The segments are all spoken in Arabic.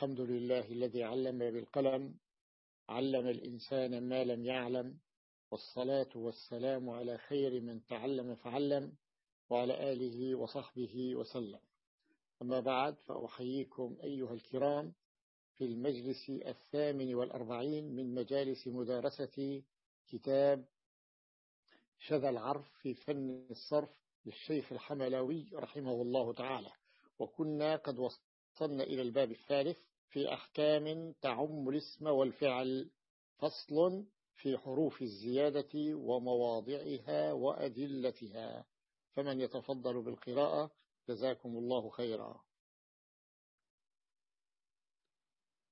الحمد لله الذي علم بالقلم علم الإنسان ما لم يعلم والصلاة والسلام على خير من تعلم فعلم وعلى آله وصحبه وسلم. أما بعد فأحييكم أيها الكرام في المجلس الثامن والأربعين من مجالس مدارسة كتاب شذا العرف في فن الصرف للشيخ الحملاوي رحمه الله تعالى. وكنا قد وصلنا إلى الباب الثالث في أحكام تعم الاسم والفعل فصل في حروف الزيادة ومواضعها وأدلتها. فمن يتفضل بالقراءة جزاكم الله خيرا.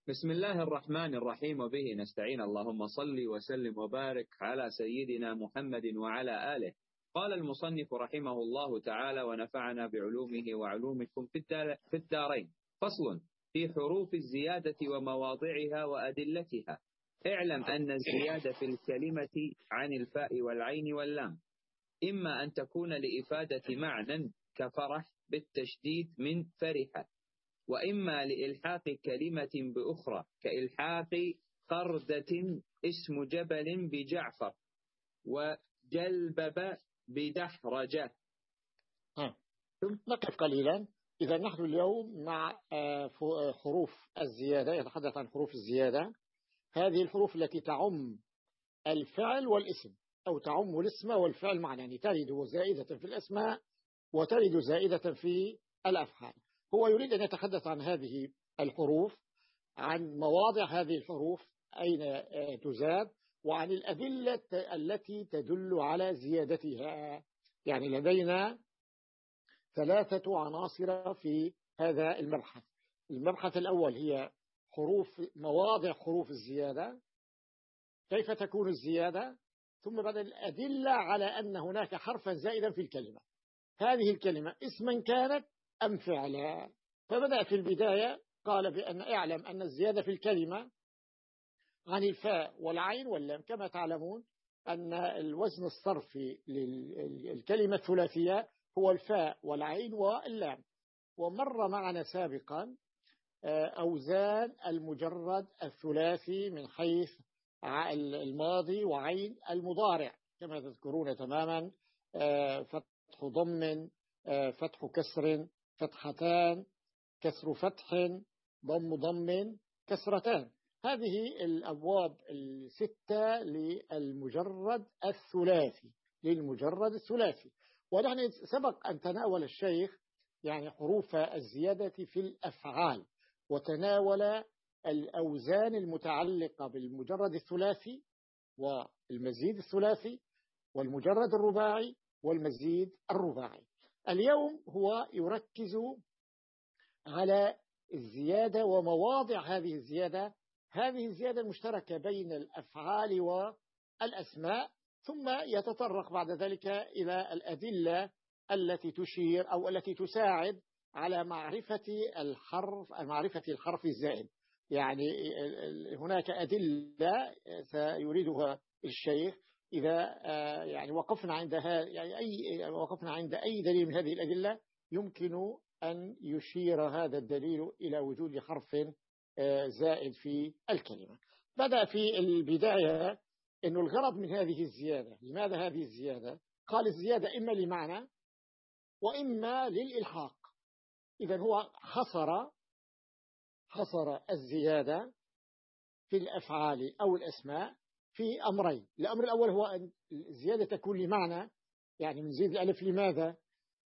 بسم الله الرحمن الرحيم وبه نستعين. اللهم صل وسلم وبارك على سيدنا محمد وعلى آله. قال المصنف رحمه الله تعالى ونفعنا بعلومه وعلومكم في الدارين. فصل. في حروف الزيادة ومواضعها وأدلتها. اعلم أن الزيادة في الكلمة عن الفاء والعين واللام. إما أن تكون لإفادة معنى كفرح بالتشديد من فرح وإما لإلحاق كلمة بأخرى كإلحاق قردة اسم جبل بجعفر وجلبب بدحرجة. نقف قليلا. إذا نحن اليوم مع آه، آه، حروف الزيادة يتحدث عن حروف الزيادة. هذه الحروف التي تعم الفعل والاسم أو تعم الاسم والفعل معا يعني ترد زائدة في الأسماء وترد زائدة في الأفعال. هو يريد أن يتحدث عن هذه الحروف عن مواضع هذه الحروف أين آه، تزاد وعن الأدلة التي تدل على زيادتها. يعني لدينا ثلاثة عناصر في هذا المبحث. المبحث الأول هي حروف مواضع حروف الزيادة. كيف تكون الزيادة؟ ثم بعد الأدلة على أن هناك حرفا زائدا في الكلمة. هذه الكلمة اسما كانت أم فعلا؟ فبدأ في البداية قال بأن اعلم أن الزيادة في الكلمة عن الفاء والعين واللام كما تعلمون أن الوزن الصرفي للكلمة الثلاثية هو الفاء والعين واللام. ومر معنا سابقا آه، أوزان المجرد الثلاثي من حيث الماضي وعين المضارع. كما تذكرون تماما آه، فتح ضم آه، فتح كسر فتحتان كسر فتح ضم ضم كسرتان. هذه الأبواب الستة للمجرد الثلاثي للمجرد الثلاثي. ونحن سبق أن تناول الشيخ يعني حروف الزيادة في الأفعال وتناول الأوزان المتعلقة بالمجرد الثلاثي والمزيد الثلاثي والمجرد الرباعي والمزيد الرباعي. اليوم هو يركز على الزيادة ومواضع هذه الزيادة. هذه الزيادة المشتركة بين الأفعال والأسماء. ثم يتطرق بعد ذلك إلى الأدلة التي تشير أو التي تساعد على معرفة الحرف معرفة الحرف الزائد. يعني هناك أدلة سيريدها الشيخ إذا آه، يعني وقفنا عندها يعني أي وقفنا عند أي دليل من هذه الأدلة يمكن أن يشير هذا الدليل إلى وجود حرف آه، زائد في الكلمة. بدأ في البداية أن الغرض من هذه الزيادة لماذا هذه الزيادة؟ قال الزيادة إما لمعنى وإما للإلحاق. إذا هو حصر حصر الزيادة في الأفعال أو الأسماء في أمرين. الأمر الأول هو أن الزيادة تكون لمعنى يعني نزيد الألف لماذا؟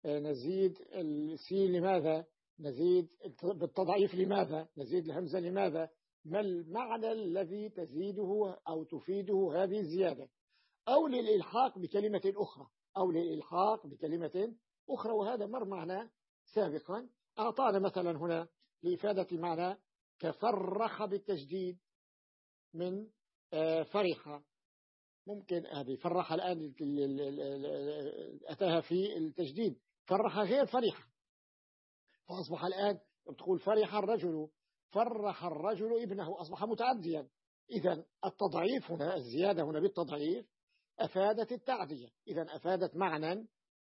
آه، نزيد السين لماذا؟ نزيد بالتضعيف لماذا؟ نزيد الهمزة لماذا؟ ما المعنى الذي تزيده أو تفيده هذه الزيادة؟ أو للإلحاق بكلمة أخرى أو للإلحاق بكلمة أخرى وهذا مر معنا سابقا. أعطانا مثلا هنا لإفادة معنى كفرخ بالتجديد من آه، فرحة. ممكن هذه فرح الآن أتاها في التجديد. فرح غير فرحة. فأصبح الآن تقول فرح الرجل. فرح الرجل ابنه أصبح متعديا. إذا التضعيف هنا الزيادة هنا بالتضعيف أفادت التعدية. إذا أفادت معنى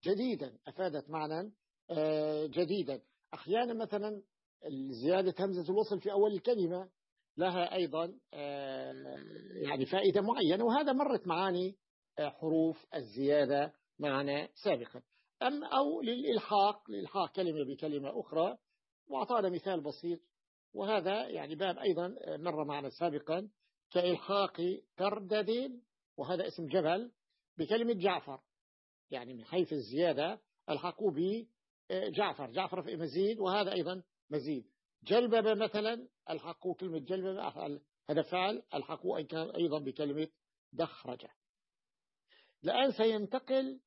جديدا أفادت معنى آه، جديدا. أحيانا مثلا زيادة همزة الوصل في أول الكلمة لها أيضا آه، يعني فائدة معينة وهذا مرت معاني آه، حروف الزيادة معنا سابقا. أم أو للإلحاق لإلحاق كلمة بكلمة أخرى وأعطانا مثال بسيط وهذا يعني باب أيضا مر معنا سابقا كإلحاق كردد وهذا اسم جبل بكلمة جعفر. يعني من حيث الزيادة ألحقوا بجعفر جعفر. في مزيد وهذا أيضا مزيد. جلبب مثلا ألحقوا كلمة جلبب هذا فعل ألحقوا أيضا بكلمة دخرجة. الآن سينتقل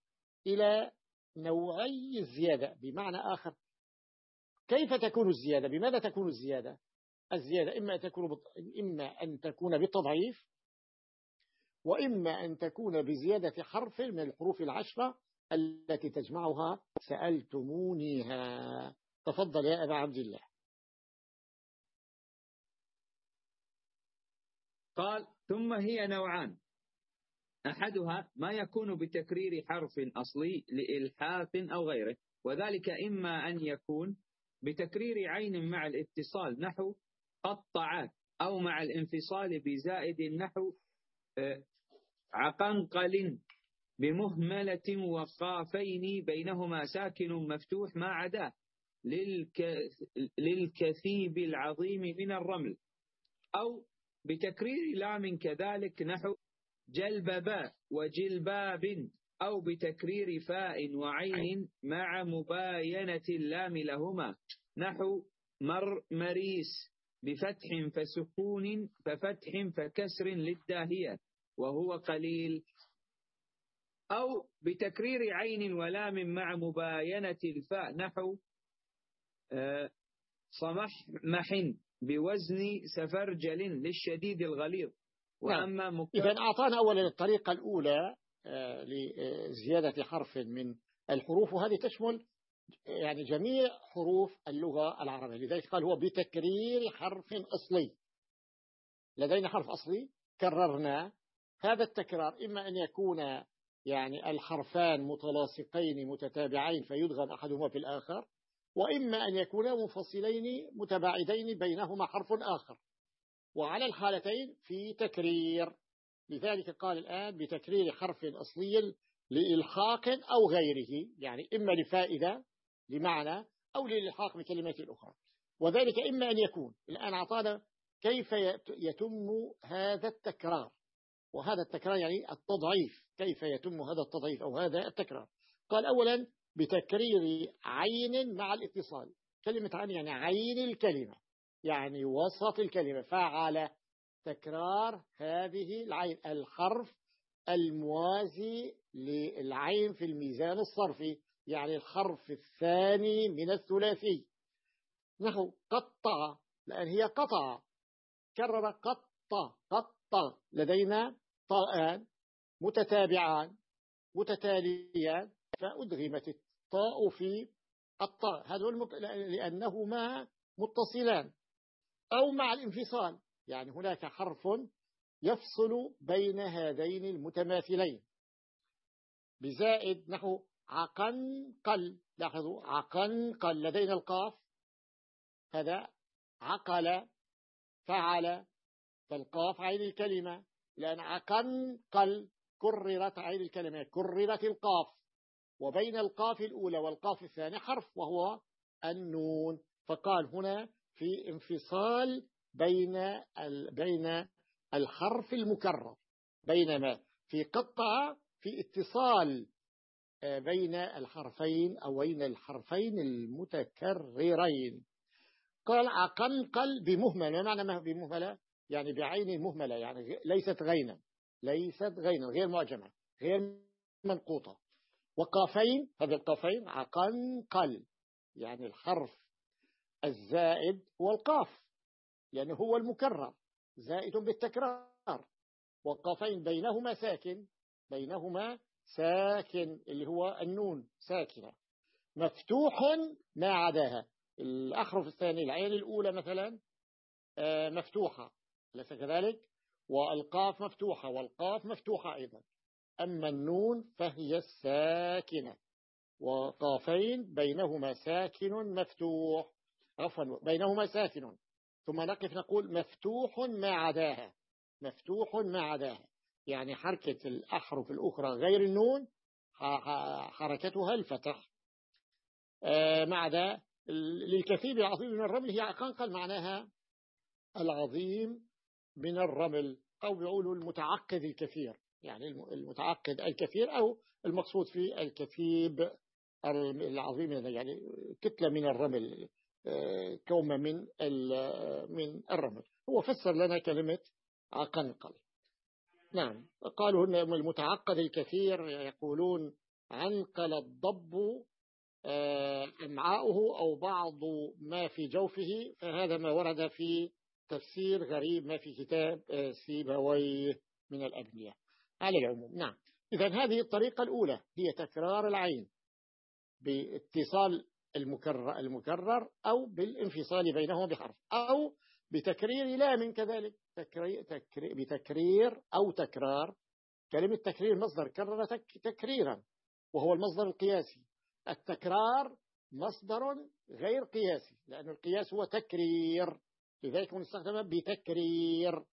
إلى نوعي الزيادة. بمعنى آخر كيف تكون الزيادة؟ بماذا تكون الزيادة؟ الزيادة إما أن تكون, إما أن تكون بالتضعيف وإما أن تكون بزيادة حرف من الحروف العشرة التي تجمعها. سألتمونيها. تفضل يا أبا عبد الله. قال ثم هي نوعان. أحدها ما يكون بتكرير حرف أصلي لإلحاف أو غيره وذلك إما أن يكون بتكرير عين مع الاتصال نحو قطعات أو مع الانفصال بزائد نحو آه، عقنقل بمهملة وقافين بينهما ساكن مفتوح ما عداه للكثيب العظيم من الرمل. أو بتكرير لام كذلك نحو جلببا وجلباب أو بتكرير فاء وعين مع مباينة اللام لهما. نحو مر مريس بفتح فسكون ففتح فكسر للداهية وهو قليل. أو بتكرير عين ولام مع مباينة الفاء. نحو آه، صمحمح بوزن سفرجل للشديد الغليظ. نعم. وأما إذا أعطانا أولا الطريقة الأولى. لزيادة حرف من الحروف وهذه تشمل يعني جميع حروف اللغة العربية. لذلك قال هو بتكرير حرف أصلي. لدينا حرف أصلي كررنا. هذا التكرار إما أن يكون يعني الحرفان متلاصقين متتابعين فيدغم أحدهما في الآخر وإما أن يكونا منفصلين متباعدين بينهما حرف آخر. وعلى الحالتين في تكرير. لذلك قال الآن بتكرير حرف أصلي لإلحاق أو غيره يعني إما لفائدة لمعنى أو للإلحاق بكلمات أخرى. وذلك إما أن يكون الآن أعطانا كيف يتم هذا التكرار. وهذا التكرار يعني التضعيف كيف يتم هذا التضعيف أو هذا التكرار. قال أولا بتكرير عين مع الاتصال. كلمة عين يعني عين الكلمة يعني وسط الكلمة فعل تكرار هذه العين الحرف الموازي للعين في الميزان الصرفي يعني الحرف الثاني من الثلاثي. نحو قطع لأن هي قطع. كرر قطع قطع. لدينا طاءان متتابعان متتاليان فأدغمت الطاء في الطاء. هذا. لأنهما متصلان. أو مع الانفصال. يعني هناك حرف يفصل بين هذين المتماثلين. بزائد نحو عقنقل. لاحظوا عقنقل لدينا القاف. هذا عقل فعل فالقاف عين الكلمة. لأن عقنقل كررت عين الكلمة كررت القاف. وبين القاف الأولى والقاف الثانية حرف وهو النون. فقال هنا في انفصال بين بين الحرف المكرر. بينما في قطع في اتصال آه، بين الحرفين أو بين الحرفين المتكررين. قال عقنقل بمهملة. ما معنى بمهملة؟ يعني بعين مهملة يعني ليست غينا. ليست غينا غير معجمة غير منقوطة. وقافين هذه القافين عقنقل يعني الحرف الزائد هو لأنه هو المكرر زائد بالتكرار. والقافين بينهما ساكن بينهما ساكن اللي هو النون ساكنة. مفتوح ما عداها. الأحرف الثانية العين الأولى مثلا آه، مفتوحة أليس كذلك؟ والقاف مفتوحة والقاف مفتوحة أيضا. أما النون فهي الساكنة. وقافين بينهما ساكن مفتوح. عفوا بينهما ساكن. ثم نقف نقول مفتوح ما عداها. مفتوح ما عداها. يعني حركة الأحرف الأخرى غير النون حركتها الفتح. آه، مع ذا للكثير العظيم من الرمل هي قنقل معناها العظيم من الرمل أو بيقولوا المتعقد الكثير. يعني المتعقد الكثير أو المقصود في الكثيب العظيم يعني كتلة من الرمل. كومة من من الرمل. هو فسر لنا كلمة قنقل. نعم قالوا هن المتعقد الكثير يقولون عنقل الضب آه، أمعاؤه أو بعض ما في جوفه فهذا ما ورد في تفسير غريب ما في كتاب آه، سيبويه من الأبنية على العموم. نعم إذا هذه الطريقة الأولى هي تكرار العين. باتصال المكرر, المكرر أو بالانفصال بينهما بحرف أو بتكرير لام كذلك. تكرير بتكرير أو تكرار. كلمة تكرير مصدر كرر تكريرا وهو المصدر القياسي. التكرار مصدر غير قياسي لأن القياس هو تكرير. لذلك نستخدم بتكرير.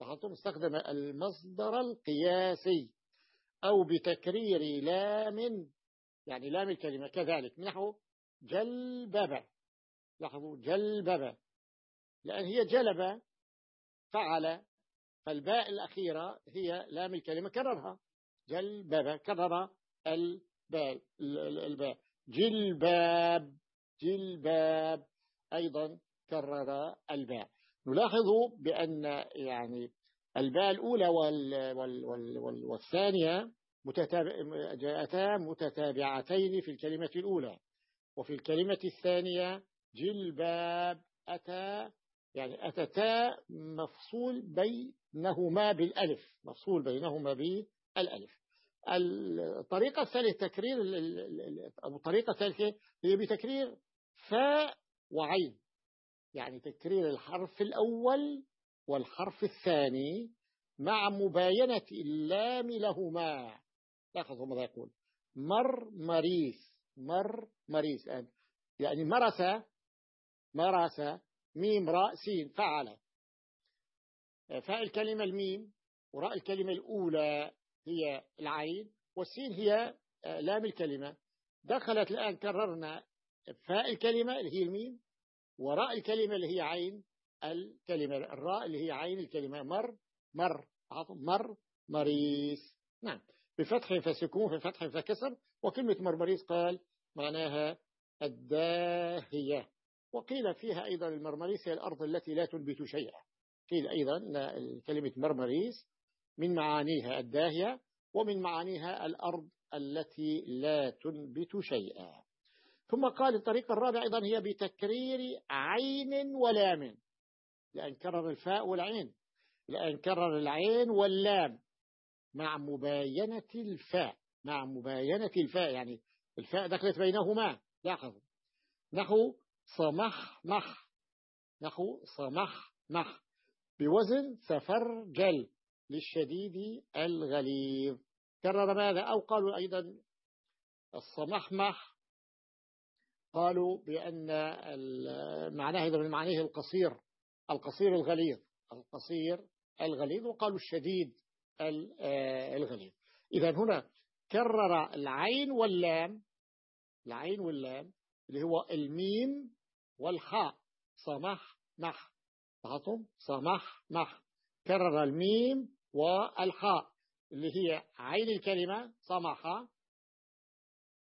لاحظتم استخدم المصدر القياسي. أو بتكرير لام يعني لام الكلمة. كذلك نحو جلبب لاحظوا جلبب لأن هي جلب فعل فالباء الأخيرة هي لام الكلمة كررها. جلبب كرر الباء الباء. جلباب جلباب. أيضا كرر الباء. نلاحظ بأن يعني الباء الأولى وال وال وال وال والثانية متتابع جاءتا متتابعتين في الكلمة الأولى. وفي الكلمة الثانية جلباب أتى يعني أتتا مفصول بينهما بالألف مفصول بينهما بالألف. الطريقة الثالثة تكرير الطريقة الثالثة هي بتكرير فاء وعين يعني تكرير الحرف الأول والحرف الثاني مع مباينة اللام لهما. لاحظوا ماذا يقول؟ مر مريس مر مريس يعني مرس مرس ميم راء سين فعل. فاء الكلمة الميم وراء الكلمة الأولى هي العين والسين هي آه، لام الكلمة. دخلت الآن كررنا فاء الكلمة اللي هي الميم وراء الكلمة اللي هي عين الكلمة. الراء اللي هي عين الكلمة. مر مر مر مريس نعم. بفتح فسكون ففتح فكسر وكلمة مرمريس قال معناها الداهية. وقيل فيها أيضا المرمريس هي الأرض التي لا تنبت شيئا. قيل أيضا كلمة مرمريس من معانيها الداهية ومن معانيها الأرض التي لا تنبت شيئا. ثم قال الطريقة الرابعة أيضا هي بتكرير عين ولام. لأن كرر الفاء والعين. لأن كرر العين واللام مع مباينة الفاء. مع مباينة الفاء يعني الفاء دخلت بينهما. لاحظوا. نحو صمح مح نحو صمح مح بوزن سفرجل للشديد الغليظ. كرر ماذا؟ أو قالوا أيضا الصمحمح قالوا بأن معناه من معناه القصير القصير الغليظ. القصير الغليظ وقالوا الشديد آه، الغليظ. إذا هنا كرر العين واللام العين واللام اللي هو الميم والحاء صمح مح لاحظتم؟ صمح مح كرر الميم والحاء اللي هي عين الكلمة صمح.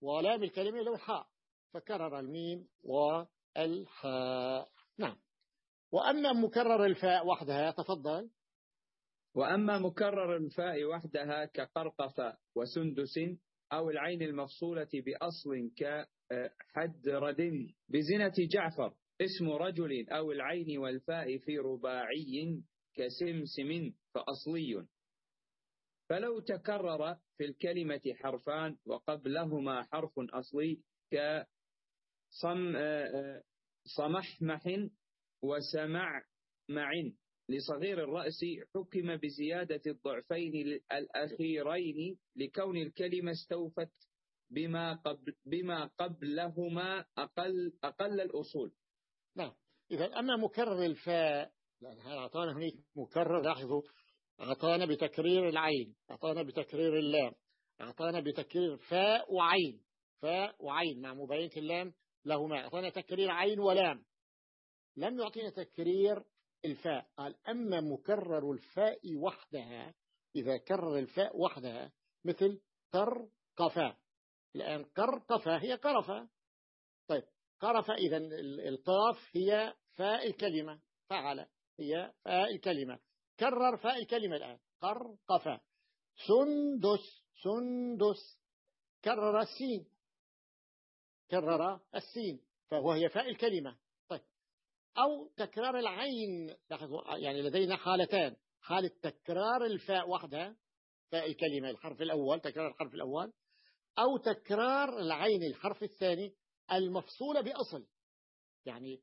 ولام الكلمة اللي هو الحاء. فكرر الميم والحاء. نعم. وأما مكرر الفاء وحدها تفضل. وأما مكرر الفاء وحدها كقرقف وسندس أو العين المفصولة بأصل كحدرد بزنة جعفر اسم رجل أو العين والفاء في رباعي كسمسم فأصلي. فلو تكرر في الكلمة حرفان وقبلهما حرف أصلي كصم صمحمح وسمع معن لصغير الرأس حكم بزيادة الضعفين الأخيرين لكون الكلمة استوفت بما قبل بما قبلهما أقل أقل الأصول. نعم. إذا أما مكرر الفاء لأن أعطانا هناك مكرر؟ لاحظوا أعطانا بتكرير العين أعطانا بتكرير اللام أعطانا بتكرير فاء وعين فاء وعين مع مبينة اللام لهما. أعطانا تكرير عين ولام. لم يعطينا تكرير الفاء. قال أما مكرر الفاء وحدها إذا كرر الفاء وحدها مثل قفا الآن قفا هي قرفة طيب قرفة إذا القاف هي فاء الكلمة. فعل هي فاء الكلمة. كرر فاء الكلمة الآن. قفا سندس سندس. كرر السين. كرر السين فهو هي فاء الكلمة. أو تكرار العين. يعني لدينا حالتان. حالة تكرار الفاء وحدها فاء الكلمة الحرف الأول تكرار الحرف الأول أو تكرار العين الحرف الثاني المفصولة بأصل. يعني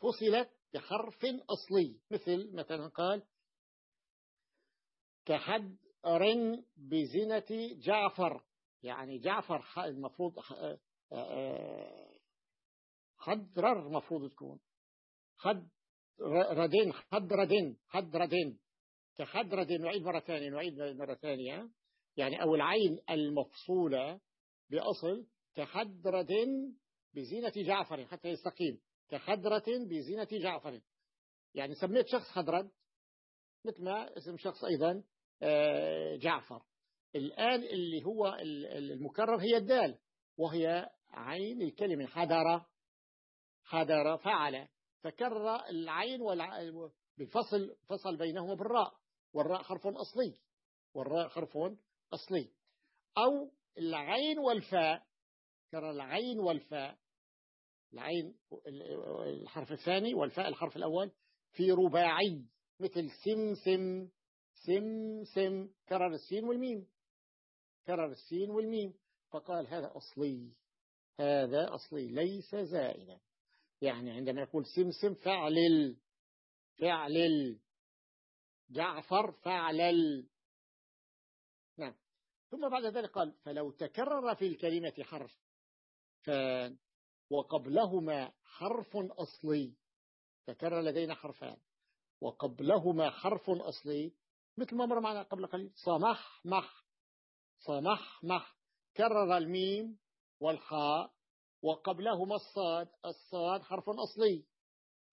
فصلت بحرف أصلي. مثل مثلا قال كحد رن بزنة جعفر. يعني جعفر المفروض حد مفروض تكون. حد ردين حد ردين حد ردين كحد ردين نعيد مرة ثانية نعيد مرة ثانية. يعني أو العين المفصولة بأصل كحدرة بزينة جعفر حتى يستقيم. كحدرة بزينة جعفر. يعني سميت شخص حدرد مثل ما اسم شخص أيضا آه، جعفر. الآن اللي هو المكرر هي الدال وهي عين الكلمة حدر حدر فعل. فكرر العين بالفصل فصل بينهما بالراء والراء حرف أصلي والراء حرف أصلي. أو العين والفاء كرر العين والفاء. العين الحرف الثاني والفاء الحرف الأول. في رباعي مثل سم سم سم سم. كرر السين والميم. كرر السين والميم. فقال هذا أصلي. هذا أصلي. ليس زائدا يعني عندما يقول سمسم فعلل فعلل جعفر فعلل نعم. ثم بعد ذلك قال فلو تكرر في الكلمة حرف فان وقبلهما حرف أصلي تكرر لدينا حرفان وقبلهما حرف أصلي مثل ما مر معنا قبل قليل صمح مح صمح مح كرر الميم والحاء وقبلهما الصاد الصاد حرف أصلي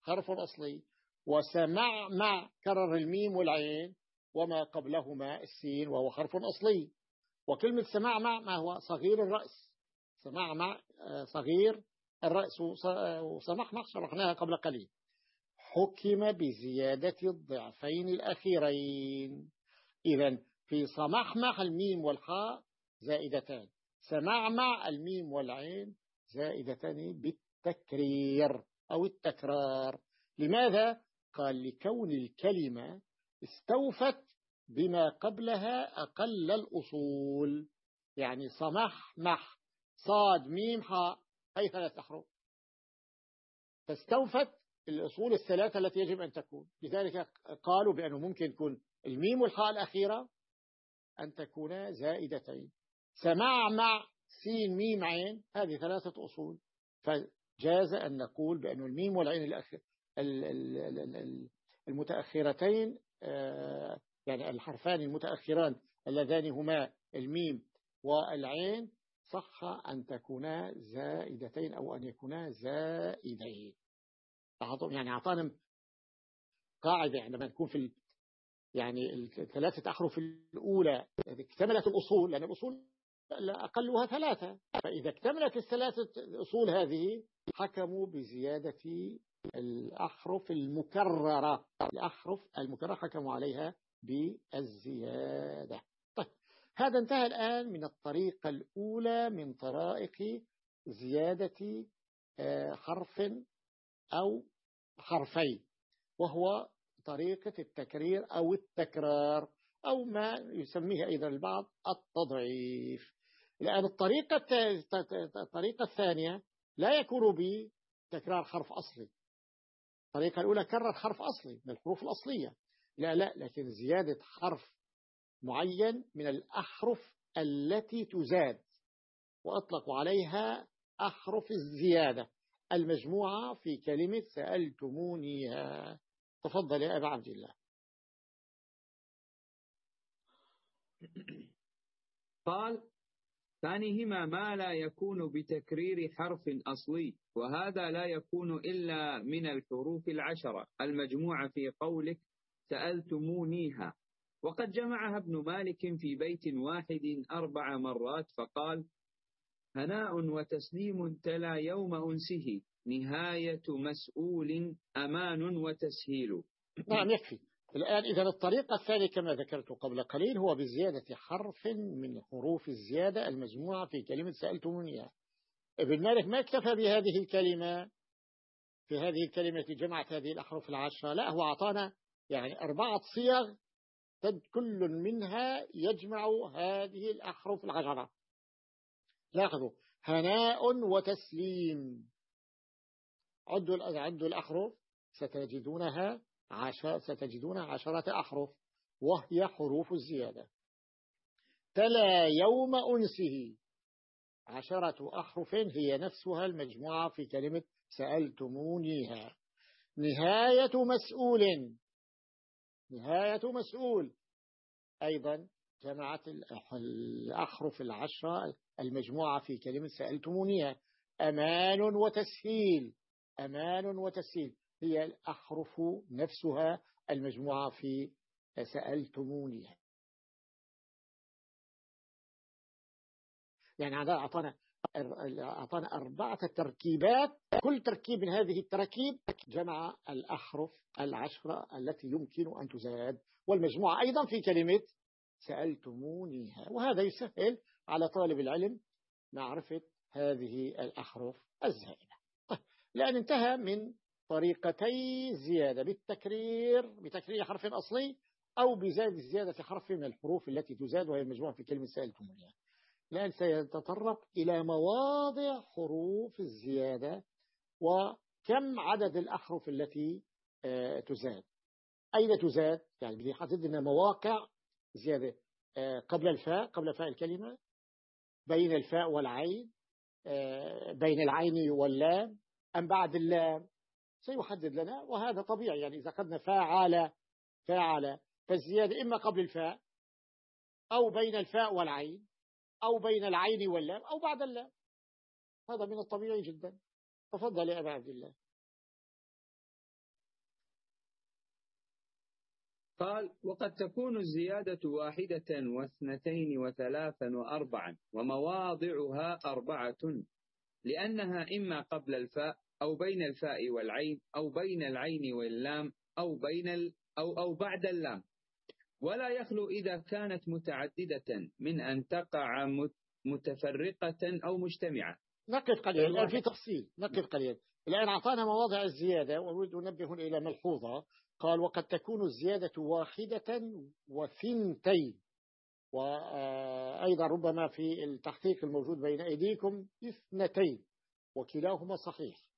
حرف أصلي. وسمع مع كرر الميم والعين وما قبلهما السين وهو حرف أصلي. وكلمة سماع مع ما هو صغير الرأس. سماع مع آه، صغير الرأس. وسمح مع شرحناها قبل قليل. حكم بزيادة الضعفين الأخيرين. إذا في صمحمح الميم والحاء زائدتان. سماع مع الميم والعين زائدتان بالتكرير أو التكرار. لماذا؟ قال لكون الكلمة استوفت بما قبلها أقل الأصول. يعني صمح مح صاد ميم حاء أي ثلاث أحرف فاستوفت الأصول الثلاثة التي يجب أن تكون. لذلك قالوا بأنه ممكن يكون الميم والحاء الأخيرة أن تكونا زائدتين. سماع مع. سين ميم عين هذه ثلاثة أصول. فجاز أن نقول بأن الميم والعين المتأخرتين آه، يعني الحرفان المتأخران اللذان هما الميم والعين صح أن تكونا زائدتين أو أن يكونا زائدين. يعني أعطانا قاعدة عندما نكون في يعني الثلاثة أحرف الأولى اكتملت الأصول لأن الأصول أقلها ثلاثة. فإذا اكتملت الثلاثة أصول هذه حكموا بزيادة الأحرف المكررة. الأحرف المكررة حكموا عليها بالزيادة. طيب هذا انتهى الآن من الطريقة الأولى من طرائق زيادة آه، حرف أو حرفين وهو طريقة التكرير أو التكرار أو ما يسميه أيضا البعض التضعيف. لأن الطريقة الطريقة الثانية لا يكون بتكرار حرف أصلي. الطريقة الأولى كرر حرف أصلي من الحروف الأصلية. لا لا لكن زيادة حرف معين من الأحرف التي تزاد. وأطلقوا عليها أحرف الزيادة. المجموعة في كلمة سألتمونيها. تفضل يا أبا عبد الله. قال ثانيهما ما لا يكون بتكرير حرف أصلي وهذا لا يكون إلا من الحروف العشرة. المجموعة في قولك سألتمونيها. وقد جمعها ابن مالك في بيت واحد أربع مرات فقال هناء وتسليم تلا يوم أنسه نهاية مسؤول أمان وتسهيل. نعم يكفي. الآن إذا الطريقة الثانية كما ذكرت قبل قليل هو بزيادة حرف من حروف الزيادة المجموعة في كلمة سألتموني ابن مالك ما اكتفى بهذه الكلمة؟ في هذه الكلمة جمعت هذه الأحرف العشرة. لا هو أعطانا يعني أربعة صيغ كل منها يجمع هذه الأحرف العشرة. لاحظوا هناء وتسليم. عدوا الأحرف ستجدونها. عشر ستجدون عشرة أحرف وهي حروف الزيادة. تلا يوم أنسه. عشرة أحرف هي نفسها المجموعة في كلمة سألتمونيها. نهاية مسؤول. نهاية مسؤول. أيضا جمعت الأحرف العشرة المجموعة في كلمة سألتمونيها. أمان وتسهيل. أمان وتسهيل. هي الأحرف نفسها المجموعة في سألتمونيها يعني أعطانا أعطانا أربعة تركيبات. كل تركيب من هذه التركيب جمع الأحرف العشرة التي يمكن أن تزاد والمجموعة أيضا في كلمة سألتمونيها وهذا يسهل على طالب العلم معرفة هذه الأحرف الزائدة. طيب، لأن انتهى من طريقتي الزيادة بالتكرير بتكرير حرف أصلي أو بزاد زيادة حرف من الحروف التي تزاد وهي المجموعة في كلمة سألتمونيها. لأن سيتطرق إلى مواضع حروف الزيادة وكم عدد الأحرف التي آه، تزاد. أين تزاد؟ يعني بيحدد لنا مواقع زيادة آه، قبل الفاء قبل فاء الكلمة بين الفاء والعين آه، بين العين واللام أم بعد اللام؟ سيحدد لنا وهذا طبيعي. يعني إذا أخذنا فاعل فاعل فالزيادة إما قبل الفاء أو بين الفاء والعين أو بين العين واللام أو بعد اللام. هذا من الطبيعي جدا. تفضل يا أبا عبد الله. قال وقد تكون الزيادة واحدة واثنتين وثلاثا وأربعا ومواضعها أربعة لأنها إما قبل الفاء أو بين الفاء والعين أو بين العين واللام أو بين ال أو أو بعد اللام. ولا يخلو إذا كانت متعددة من أن تقع متفرقة أو مجتمعة. نقف قليلا الآن في تفصيل نقف قليلا. الآن أعطانا مواضع الزيادة وأريد أنبه إلى ملحوظة. قال وقد تكون الزيادة واحدة وثنتين. وأيضا ربما في التحقيق الموجود بين أيديكم اثنتين. وكلاهما صحيح.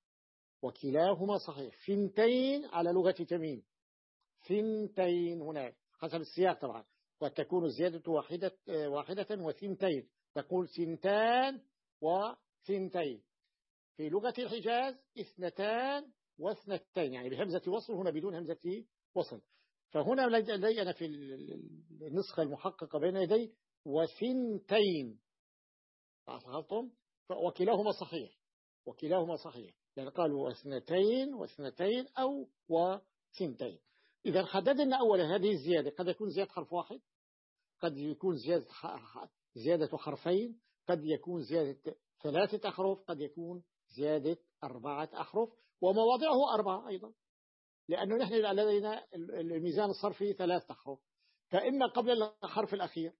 وكلاهما صحيح. ثنتين على لغة تميم. ثنتين هناك حسب السياق طبعا. قد تكون الزيادة واحدة, واحدة وثنتين. تقول ثنتان وثنتين. في لغة الحجاز اثنتان واثنتين يعني بهمزة وصل هنا بدون همزة وصل. فهنا لدي أنا في النسخة المحققة بين يدي وثنتين. فأصغلتم وكلاهما صحيح. وكلاهما صحيح. يعني قالوا واثنتين واثنتين أو وثنتين. إذا حددنا أولا هذه الزيادة قد يكون زيادة حرف واحد قد يكون زيادة زيادة حرفين قد يكون زيادة ثلاثة أحرف قد يكون زيادة أربعة أحرف ومواضعه أربعة أيضا. لأنه نحن لدينا الميزان الصرفي ثلاث أحرف. فإما قبل الحرف الأخير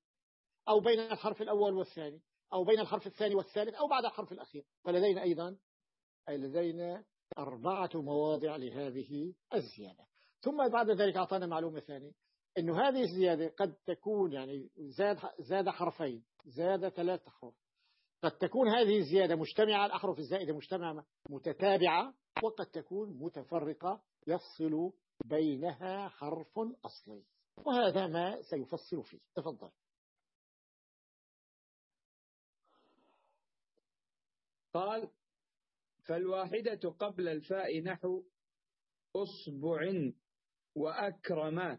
أو بين الحرف الأول والثاني أو بين الحرف الثاني والثالث أو بعد الحرف الأخير فلدينا أيضا أي لدينا أربعة مواضع لهذه الزيادة. ثم بعد ذلك أعطانا معلومة ثانية. أنه هذه الزيادة قد تكون يعني زاد, زاد حرفين زاد ثلاث أحرف قد تكون هذه الزيادة مجتمعة الأحرف الزائدة مجتمعة متتابعة وقد تكون متفرقة يفصل بينها حرف أصلي. وهذا ما سيفصل فيه. تفضل. قال فالواحدة قبل الفاء نحو أصبع وأكرم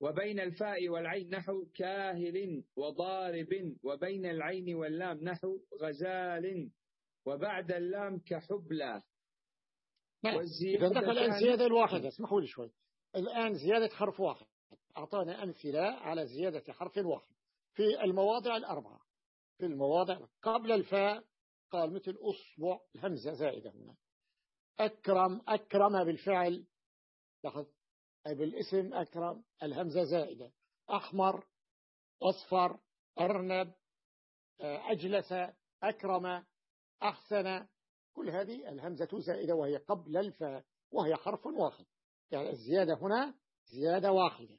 وبين الفاء والعين نحو كاهل وضارب وبين العين واللام نحو غزال وبعد اللام كحبلى. نعم. إذا دخل الآن زيادة الواحدة. اسمحوا لي شوي. الآن زيادة حرف واحد. أعطانا أمثلة على زيادة حرف واحد. في المواضع الأربعة. في المواضع قبل الفاء قال مثل أصبع الهمزة زائدة هنا. أكرم أكرم بالفعل. لاحظ؟ بالاسم أكرم الهمزة زائدة. أحمر أصفر أرنب أجلس أكرم أحسن. كل هذه الهمزة زائدة وهي قبل الفاء وهي حرف واحد. يعني الزيادة هنا زيادة واحدة.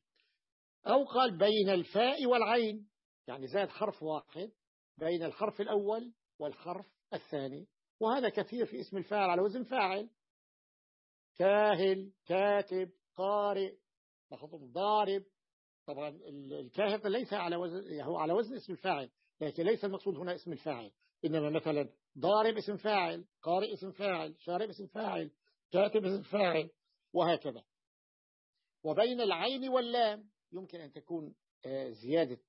أو قال بين الفاء والعين. يعني زاد حرف واحد بين الحرف الأول والحرف الثاني. وهذا كثير في اسم الفاعل على وزن فاعل. كاهل كاتب قارئ ضارب. طبعا الكاهل ليس على وزن هو على وزن اسم الفاعل لكن ليس المقصود هنا اسم الفاعل. إنما مثلا ضارب اسم فاعل قارئ اسم فاعل شارب اسم فاعل كاتب اسم فاعل وهكذا. وبين العين واللام يمكن أن تكون آه، زيادة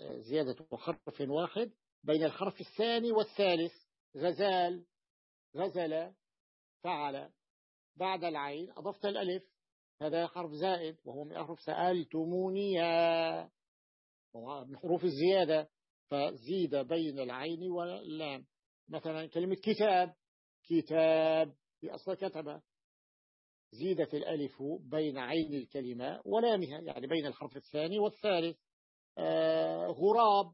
آه، زيادة حرف واحد. بين الحرف الثاني والثالث غزال غزل فعل بعد العين أضفت الألف هذا حرف زائد وهو من أحرف سألتمونيها وهو من حروف الزيادة فزيد بين العين واللام. مثلا كلمة كتاب كتاب في أصل كتب. زيدت الألف بين عين الكلمة ولامها يعني بين الحرف الثاني والثالث. آه غراب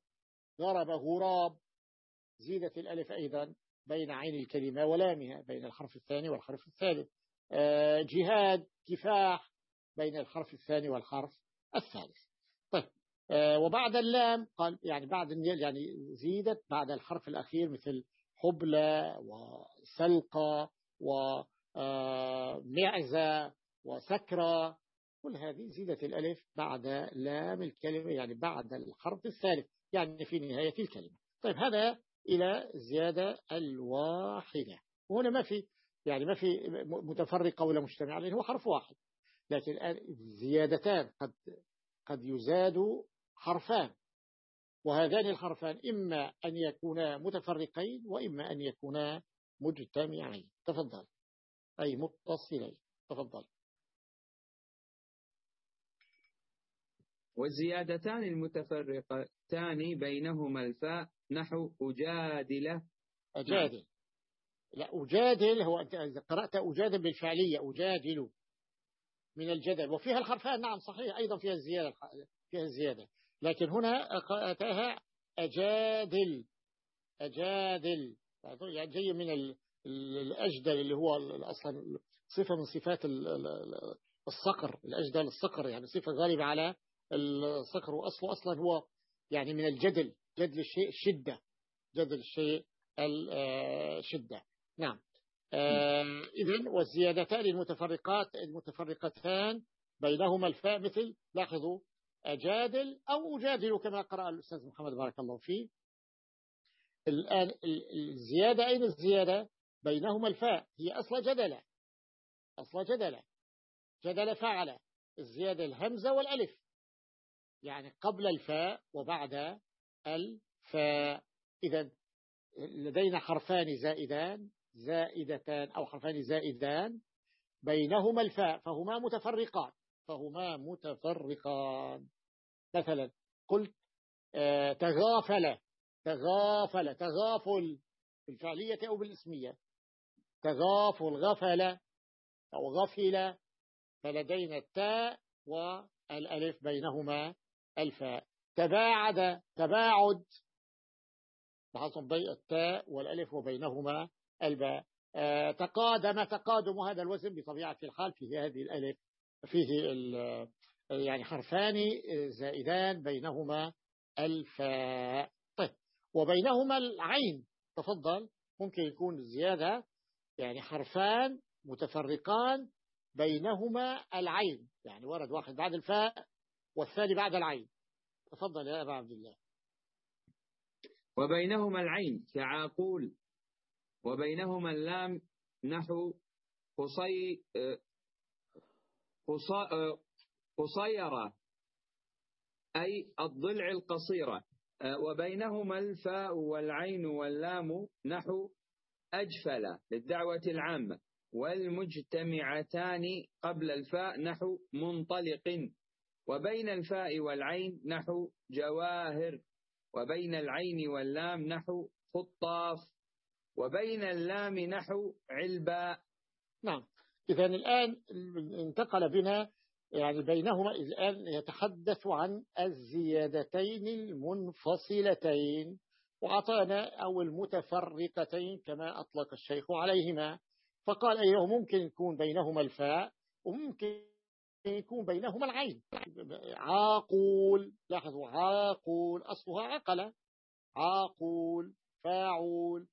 ضرب غراب زيدت الألف أيضا بين عين الكلمة ولامها بين الحرف الثاني والحرف الثالث. آه جهاد كفاح بين الحرف الثاني والحرف الثالث. طيب آه وبعد اللام قال يعني بعد يعني زيدت بعد الحرف الأخير مثل حبلى وسلقى ومعزة وسكرة كل هذه زيدت الألف بعد لام الكلمة يعني بعد الحرف الثالث يعني في نهاية الكلمة. طيب هذا إلى زيادة الواحدة. وهنا ما في يعني ما في متفرقة ولا مجتمعة لأنه هو حرف واحد. لكن الآن زيادتان قد قد يزاد حرفان. وهذان الحرفان إما أن يكونا متفرقين وإما أن يكونا مجتمعين. تفضل. أي متصلين. تفضل. والزيادتان المتفرقتان بينهما الفاء. نحو أجادل. أجادل. لا أجادل هو أنت قرأت أجادل بالفعلية أجادل من الجدل. وفيها الحرفان نعم صحيح أيضا فيها الزيادة فيها الزيادة. لكن هنا أتاها أجادل. أجادل. يعني جاي من الأجدل اللي هو أصلا صفة من صفات الصقر. الأجدل الصقر يعني صفة غالبة على الصقر وأصله أصلا هو يعني من الجدل جدل الشيء الشدة جدل الشيء الشدة نعم. آه، إذن والزيادتان المتفرقات المتفرقتان بينهما الفاء مثل لاحظوا أجادل أو أجادل كما قرأ الأستاذ محمد بارك الله فيه. الآن الزيادة أين الزيادة؟ بينهما الفاء. هي أصل جدلة. أصل جدلة. جدل فعل الزيادة الهمزة والألف. يعني قبل الفاء وبعد الفاء. إذا لدينا حرفان زائدان زائدتان أو حرفان زائدان بينهما الفاء فهما متفرقان فهما متفرقان. مثلا قلت آه تغافل تغافل تغافل بالفعلية أو بالاسمية. تغافل غفل أو غفل فلدينا التاء والألف بينهما الفاء تباعد تباعد. لاحظتم بين التاء والألف وبينهما الباء. آه تقادم تقادم هذا الوزن بطبيعة الحال. فيه هذه الألف فيه يعني حرفان زائدان بينهما الفاء طيب وبينهما العين. تفضل. ممكن يكون زيادة يعني حرفان متفرقان بينهما العين. يعني ورد واحد بعد الفاء والثاني بعد العين. تفضل يا أبا عبد الله. وبينهما العين كعاقول. وبينهما اللام نحو قصي قصيرة أي الضلع القصيرة. وبينهما الفاء والعين واللام نحو أجفل للدعوة العامة. والمجتمعتان قبل الفاء نحو منطلق. وبين الفاء والعين نحو جواهر وبين العين واللام نحو خطاف وبين اللام نحو علباء. نعم. إذا الآن انتقل بنا يعني بينهما الآن يتحدث عن الزيادتين المنفصلتين. وأعطانا أو المتفرقتين كما أطلق الشيخ عليهما. فقال أيه ممكن يكون بينهما الفاء وممكن يكون بينهما العين. عاقول لاحظوا عاقول أصلها عقل عاقول فاعول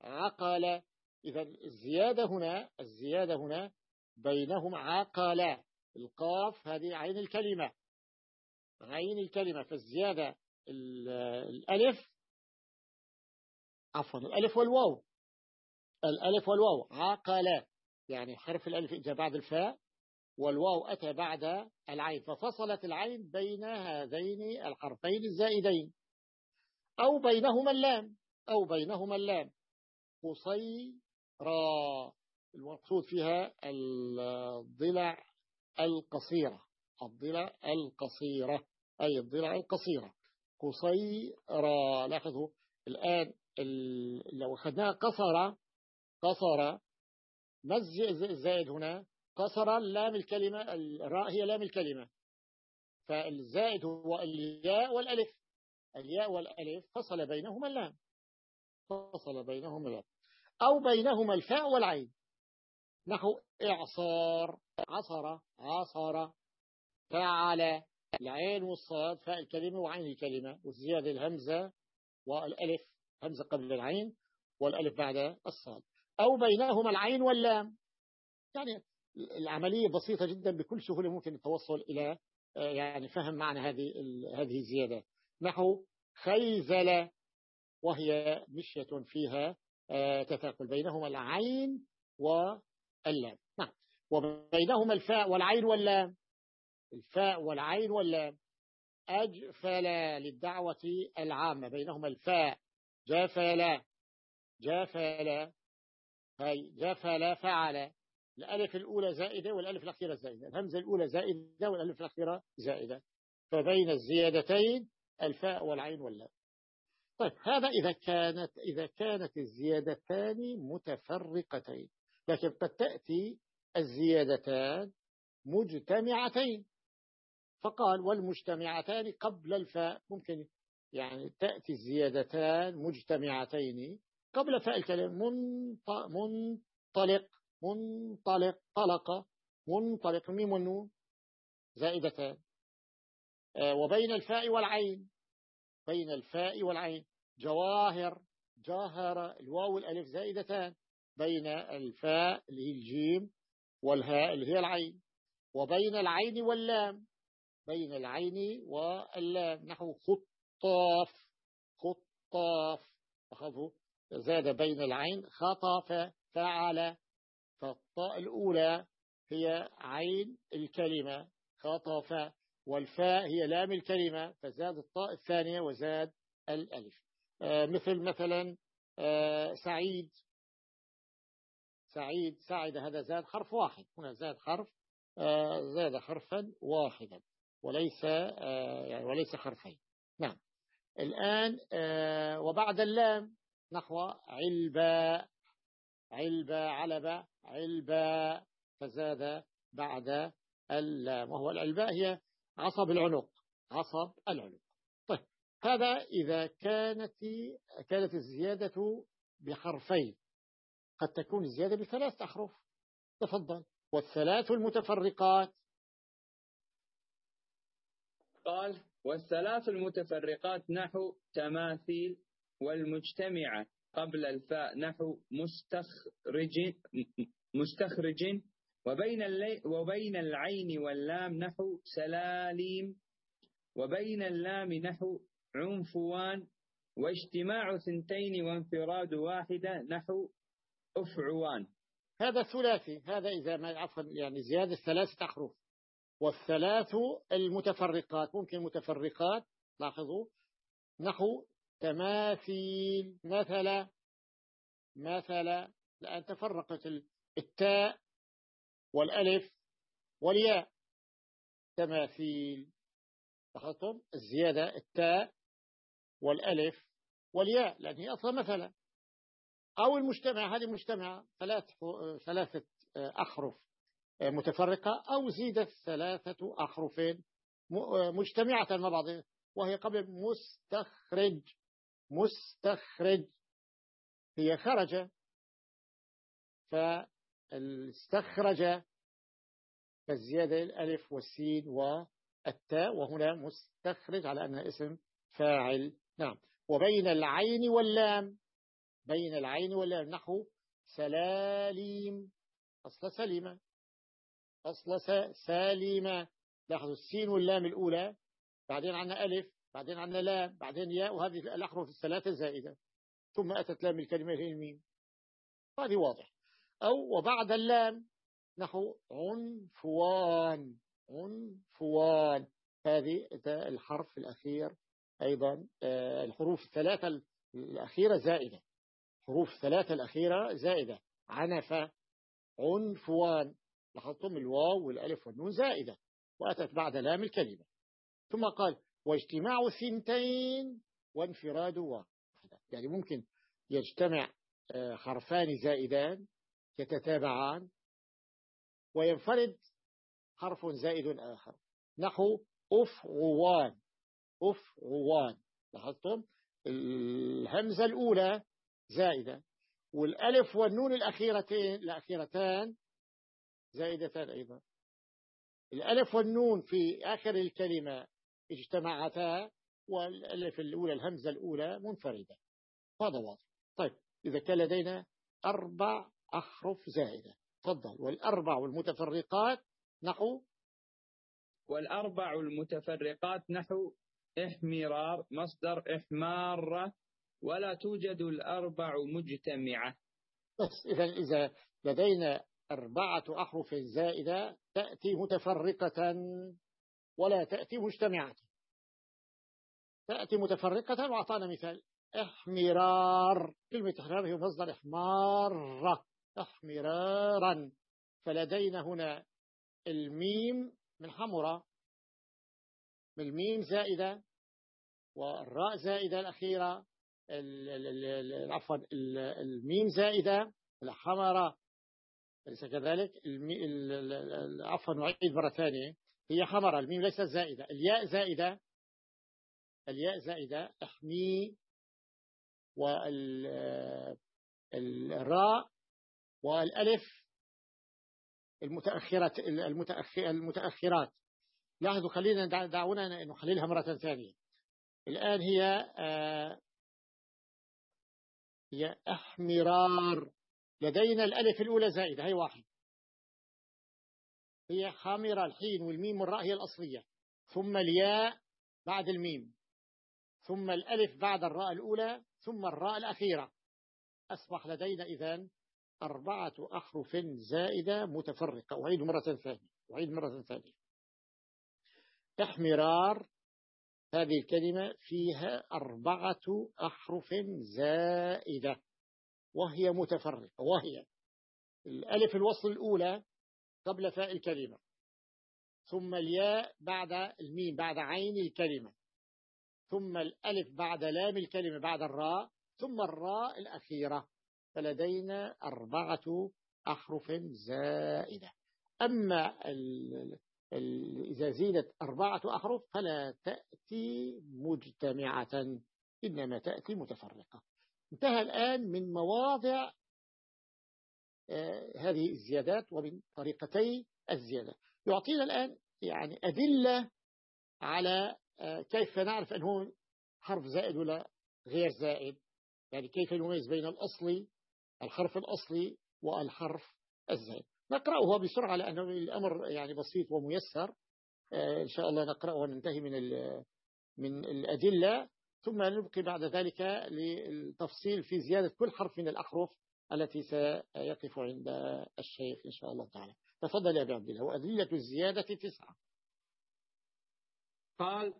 عقل إذا الزيادة هنا الزيادة هنا بينهم عقل القاف هذه عين الكلمة. عين الكلمة فالزيادة الألف عفوا الألف والواو. الألف والواو عقل يعني حرف الألف جاء بعد الفاء. والواو أتى بعد العين ففصلت العين بين هذين الحرفين الزائدين أو بينهما اللام أو بينهما اللام. قصي را المقصود فيها الضلع القصيرة. الضلع القصيرة أي الضلع القصيرة. قصيرة لاحظوا الآن لو أخذناها قصر قصر ما الزائد هنا قصر لام الكلمة الراء هي لام الكلمة. فالزائد هو الياء والألف. الياء والألف فصل بينهما اللام. فصل بينهما اللام. أو بينهما الفاء والعين. نحو إعصار عصر عصر فعل العين والصاد فاء الكلمة وعين الكلمة. والزيادة الهمزة والألف همزة قبل العين والألف بعد الصاد. أو بينهما العين واللام. يعني العملية بسيطة جدا بكل سهولة ممكن التوصل إلى آه، يعني فهم معنى هذه هذه الزيادة. نحو خيزلة وهي مشية فيها آه، تثاقل بينهما العين واللام. نعم. وبينهما الفاء والعين واللام. الفاء والعين واللام. أجفل للدعوة العامة. بينهما الفاء. جفل جفل هاي جفل فعل. الألف الأولى زائدة والألف الأخيرة زائدة. الهمزة الأولى زائدة والألف الأخيرة زائدة. فبين الزيادتين الفاء والعين واللام. طيب هذا إذا كانت إذا كانت الزيادتان متفرقتين. لكن قد تأتي الزيادتان مجتمعتين. فقال والمجتمعتان قبل الفاء. ممكن يعني تأتي الزيادتان مجتمعتين قبل فاء الكلام. منطلق. منطلق طلق منطلق ميم والنون زائدتان. آه، وبين الفاء والعين. بين الفاء والعين. جواهر جاهر الواو والألف زائدتان. بين الفاء اللي هي الجيم والهاء اللي هي العين. وبين العين واللام. بين العين واللام. نحو خطاف. خطاف. أخذوا. زاد بين العين خطف فعل. فالطاء الأولى هي عين الكلمة خطف والفاء هي لام الكلمة فزاد الطاء الثانية وزاد الألف. آه، مثل مثلا آه، سعيد. سعيد سعد هذا زاد حرف واحد. هنا زاد حرف آه، زاد حرفا واحدا. وليس يعني وليس حرفين. نعم. الآن وبعد اللام نحو علباء. علبة علبة علبة فزاد بعد اللام وهو العلباء هي عصب العنق عصب العنق. طيب هذا إذا كانت كانت الزيادة بحرفين قد تكون الزيادة بثلاث أحرف. تفضل. والثلاث المتفرقات. قال والثلاث المتفرقات نحو تماثيل والمجتمعة. قبل الفاء نحو مستخرج مستخرج وبين وبين العين واللام نحو سلاليم وبين اللام نحو عنفوان واجتماع ثنتين وانفراد واحدة نحو أفعوان. هذا ثلاثي. هذا إذا ما عفوا يعني زيادة ثلاثة أحرف والثلاث المتفرقات ممكن متفرقات لاحظوا نحو تماثيل مثلا مثلا لأن تفرقت التاء والألف والياء. تماثيل. لاحظتم؟ الزيادة التاء والألف والياء لأن هي أصلا مثلا. أو المجتمع هذه مجتمع ثلاث ثلاثة أحرف متفرقة أو زيدت ثلاثة أحرف مجتمعة مع بعض وهي قبل مستخرج. مستخرج. هي خرج. فاستخرج فالزيادة الألف والسين والتاء وهنا مستخرج على أنها اسم فاعل. نعم. وبين العين واللام. بين العين واللام. نحو سلاليم. أصل سليمة. أصل سالمة لاحظوا السين واللام الأولى. بعدين عنا ألف. بعدين عنا لام بعدين ياء وهذه الأحرف الثلاثة زائدة. ثم أتت لام الكلمة هي الميم هذه واضح. أو وبعد اللام نحو عنفوان. عنفوان. هذه الحرف الأخير أيضا آه، الحروف الثلاثة الأخيرة زائدة. حروف الثلاثة الأخيرة زائدة. عنف عنفوان. لاحظتم الواو والألف والنون زائدة. وأتت بعد لام الكلمة. ثم قال واجتماع ثنتين وانفراد واحدة يعني ممكن يجتمع آه، حرفان زائدان يتتابعان وينفرد حرف زائد آخر. نحو أفعوان أفعوان لاحظتم؟ الهمزة الأولى زائدة والألف والنون الأخيرتين الأخيرتان زائدتان أيضا. الألف والنون في آخر الكلمة اجتمعتا والألف الأولى الهمزة الأولى منفردة. هذا واضح. طيب إذا كان لدينا أربع أحرف زائدة. تفضل. والأربع والمتفرقات نحو؟ والأربع المتفرقات نحو إحمرار مصدر إحمار ولا توجد الأربع مجتمعة. بس إذا إذا لدينا أربعة أحرف زائدة تأتي متفرقة. ولا تأتي مجتمعة تأتي متفرقة وأعطانا مثال. إحمرار. كلمة إحمرار هي مصدر إحمار. إحمرارا. فلدينا هنا الميم من حمرة. الميم زائدة والراء زائدة الأخيرة. عفوا الميم زائدة الحمرة. أليس كذلك؟ عفوا نعيد مرة ثانية. هي حمرة الميم ليست زائدة. الياء زائدة الياء زائدة أحمي والراء والألف المتأخرات المتأخرات. لاحظوا خلينا دعونا نحللها مرة ثانية. الآن هي آه، هي أحمرار. لدينا الألف الأولى زائدة هي واحد. هي خامرة الحين والميم والراء هي الأصلية. ثم الياء بعد الميم. ثم الألف بعد الراء الأولى. ثم الراء الأخيرة. أصبح لدينا إذن أربعة أحرف زائدة متفرقة. أعيد مرة ثانية. أعيد مرة ثانية. إحمرار. هذه الكلمة فيها أربعة أحرف زائدة. وهي متفرقة. وهي الألف الوصل الأولى. قبل فاء الكلمة. ثم الياء بعد الميم بعد عين الكلمة. ثم الألف بعد لام الكلمة بعد الراء. ثم الراء الأخيرة. فلدينا أربعة أحرف زائدة. أما إذا زيدت أربعة أحرف فلا تأتي مجتمعة إنما تأتي متفرقة. انتهى الآن من مواضع هذه الزيادات ومن طريقتي الزيادة. يعطينا الآن يعني أدلة على آه، كيف نعرف أنه حرف زائد ولا غير زائد. يعني كيف نميز بين الأصلي الحرف الأصلي والحرف الزائد. نقرأه بسرعة لأنه الأمر يعني بسيط وميسر. آه، إن شاء الله نقرأه وننتهي من من الأدلة. ثم نبقي بعد ذلك للتفصيل في زيادة كل حرف من الأحرف. التي سيقف عند الشيخ إن شاء الله تعالى. تفضل يا أبي عبد الله. وأدلة الزيادة تسعة. قال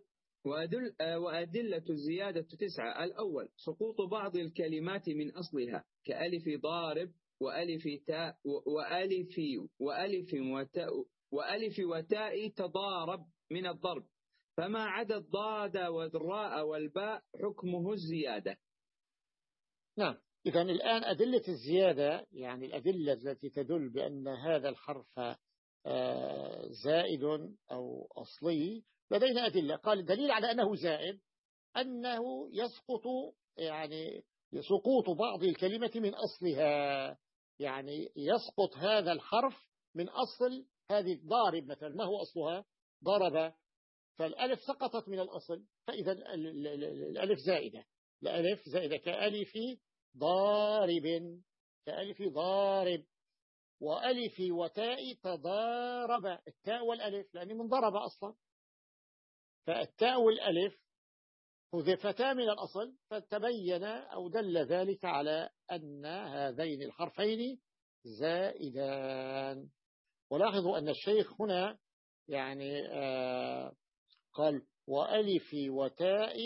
وأدل وأدلة الزيادة تسعة. الأول سقوط بعض الكلمات من أصلها كألف ضارب وألف تاء وألف وألف وتاء وألف وتاء تضارب من الضرب. فما عدا الضاد والراء والباء حكمه الزيادة. نعم. إذا الآن أدلة الزيادة يعني الأدلة التي تدل بأن هذا الحرف آه، زائد أو أصلي لدينا أدلة. قال الدليل على أنه زائد أنه يسقط يعني سقوط بعض الكلمة من أصلها. يعني يسقط هذا الحرف من أصل هذه ضارب مثلا. ما هو أصلها؟ ضرب. فالألف سقطت من الأصل فإذا الألف زائدة. الألف زائدة كألف ضارب كألف ضارب وألف وتاء تضارب التاء والألف لأنه من ضرب أصلا. فالتاء والألف حذفتا من الأصل فتبين أو دل ذلك على أن هذين الحرفين زائدان. ولاحظوا أن الشيخ هنا يعني آه قال وألف وتاء